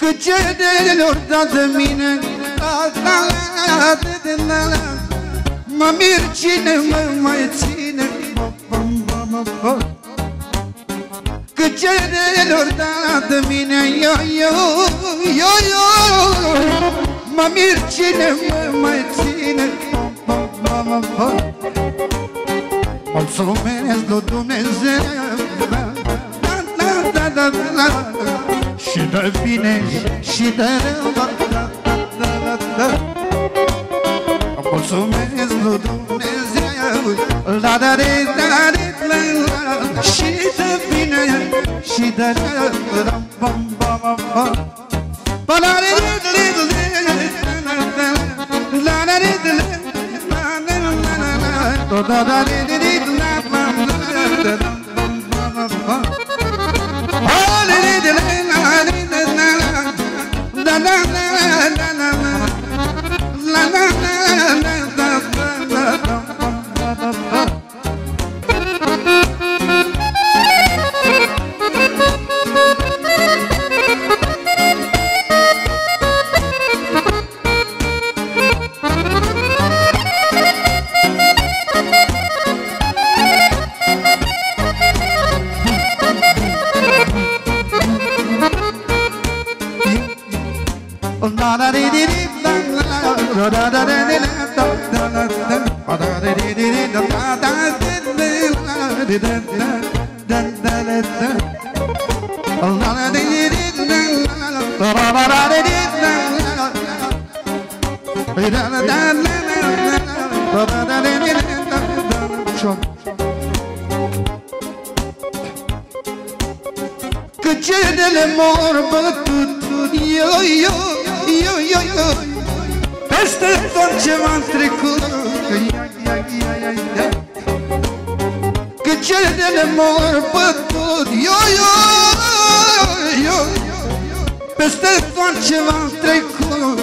Că ce de-lor dat de mine Mă mir cine mă mai ține Că ce de-lor dat de mine Yo, yo, yo, yo. Mă mir cine mă mai ține Mulțumesc lui Dumnezeu. Da, da, da, da, Și de bine și de rău da, da, da, da, da. Mulțumesc lui Dumnezeu La da de da de la Și de bine și de rău Ram bam bam bam bam Ba la de de de de La la de de la la la la la Da da de de de la na na na Küçük dilim mor bakıp yo yo eu, eu, eu Peste tot ce m-am trecut. Că cerele m-au bătut Eu, eu, eu Peste tot ce m-am trecut.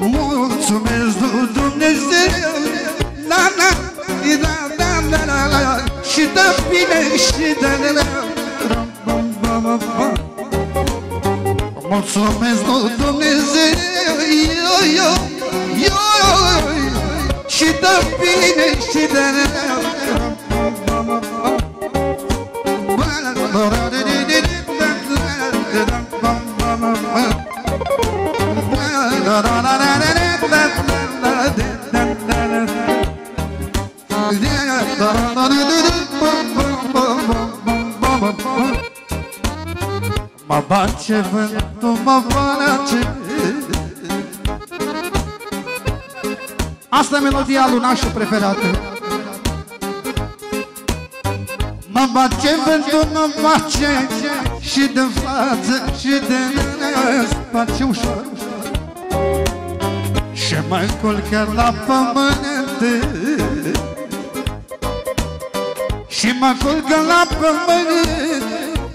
Mulțumesc Dumnezeu. Na, na, na, na, na, na, na. Și dă bine și dă la. Bum, bum, bum, bum Mutsuz mesnudum izi yo yo yo Şidem bine şidem Bana bana Mă bage vântul, mă bage Asta e melodia lui Nașu preferată Mă bage vântul, mă bage Și de față și de spate ușor. Și mă culcă la pământ. Și mă culcă la pământ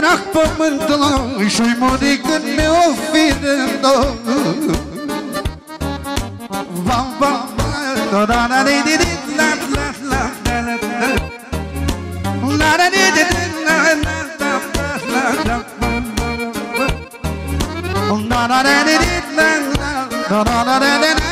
drag pământul Și-i muri când mi-o fi rândor Holof, mi dragă lumea vouă drag pământul Și-i muri când mi-o fi rândor Vam, vam, da, da, da, di, di, di, la, la, la, la, la, la La, da, di, di, di, la, la, la, la, la, la Da, da, da, di, di, la, la, da, da, da, da, da, la, la,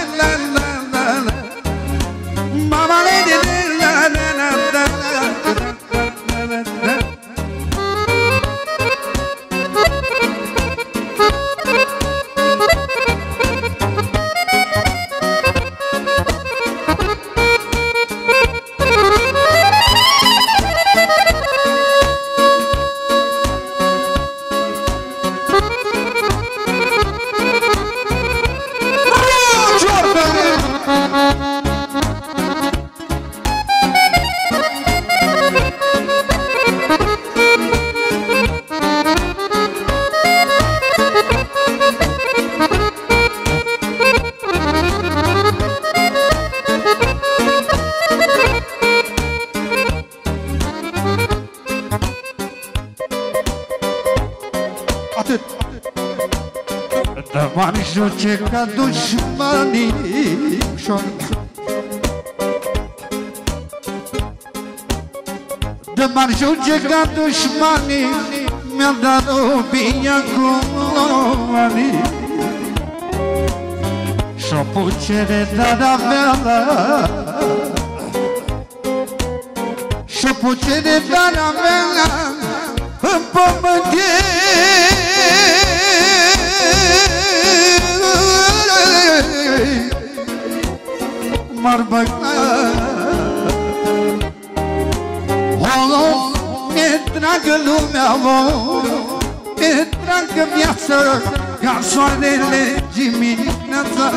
atât. Dă-mă joce ca dușmanii Dă-mă joce ca dușmanii Mi-a dat o bine cu lomanii Și-o pucere de-a mea Și-o pucere de-a mea În pământ lumea, oh, mi-e dragă viața Ca soarele dimineața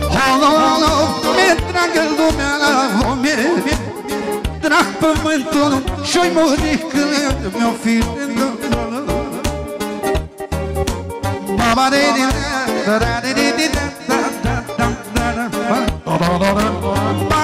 Oh, oh, oh, mi-e dragă lumea, oh, mi-e drag pământul Și-oi muri când mi-o fi Mama de din da da de de de da da da da da da da da da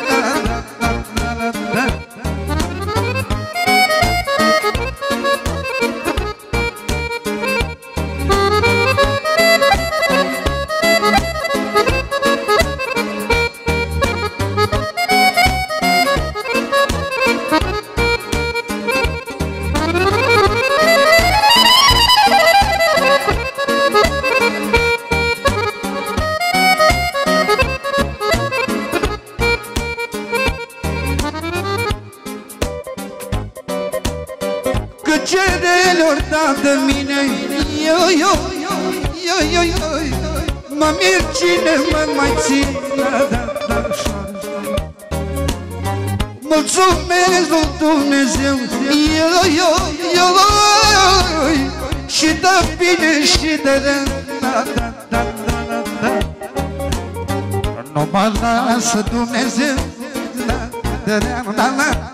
cerelor dat de mine. Yo, yo, yo, yo, yo, yo. Mă mir cine mă mai ține. Da, da, așa. Mulțumesc lui Dumnezeu. Yo, yo, yo, yo Și de bine și de rău. Da, da, da, da, da, da. Nu mă lasă Dumnezeu. Da, da, da, da, da.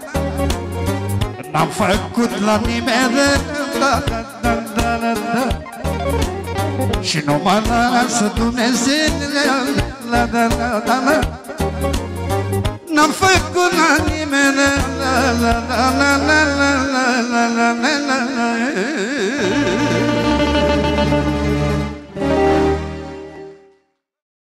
N-am făcut la nimeni da, da, da, da, da, da. Și nu mă lasă Dumnezeu la, da, da, da, da. N-am făcut la nimeni la, la, la, la, la, la, la, la, la, la, la, la.